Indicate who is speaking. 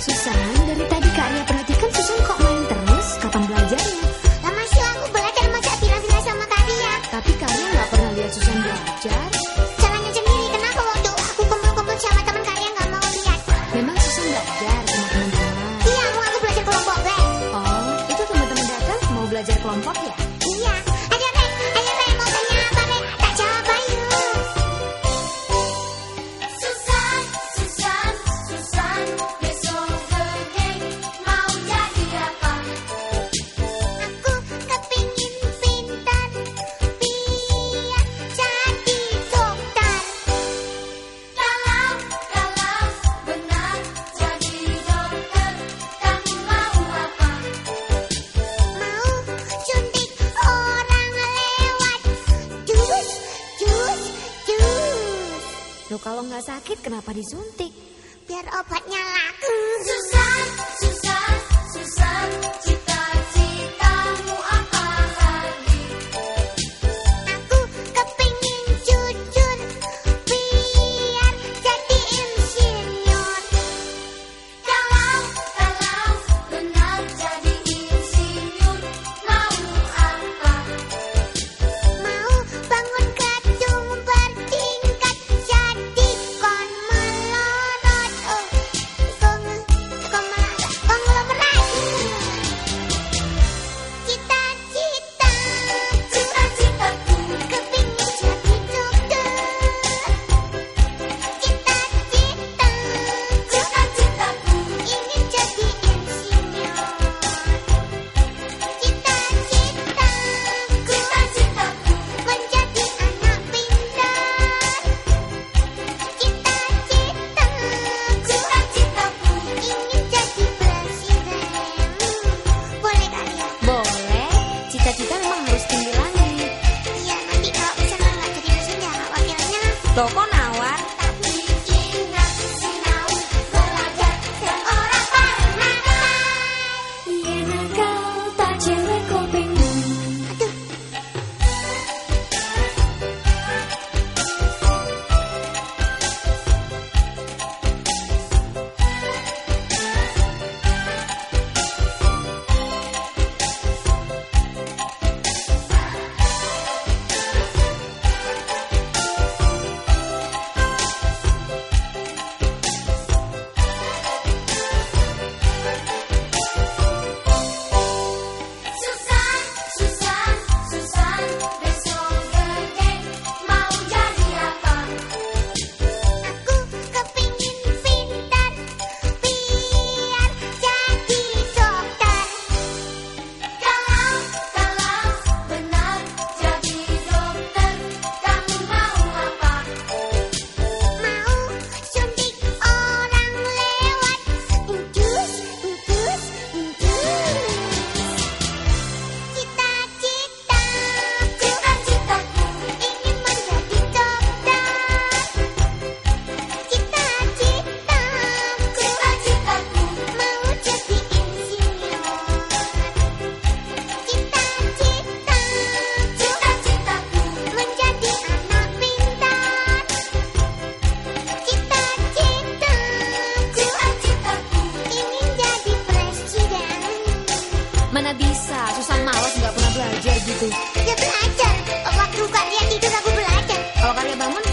Speaker 1: Susan, dari tadi Kak Ria perhatikan Susan kok main terus? Kapan belajarnya?
Speaker 2: Lah masih aku belajar masa bilang-bilang sama Kak Ria.
Speaker 1: Tapi Kak Ria nggak pernah lihat Susan belajar.
Speaker 2: Caranya sendiri kenapa waktu aku kumpul-kumpul sama teman Kak Ria nggak mau lihat?
Speaker 1: Memang Susan belajar sama teman-teman.
Speaker 2: Iya, mau aku belajar kelompok B.
Speaker 1: Oh, itu teman-teman datang mau belajar kelompok ya?
Speaker 2: Loh kalau nggak sakit kenapa disuntik? Biar obatnya harus tinggi
Speaker 3: lagi. Iya, nanti kalau bisa nggak jadi
Speaker 2: presiden ya wakilnya.
Speaker 3: Loh, kok bisa. susah malas nggak pernah belajar
Speaker 2: gitu. Ya belajar. Waktu kalian tidur aku
Speaker 1: belajar. Kalau
Speaker 2: kalian bangun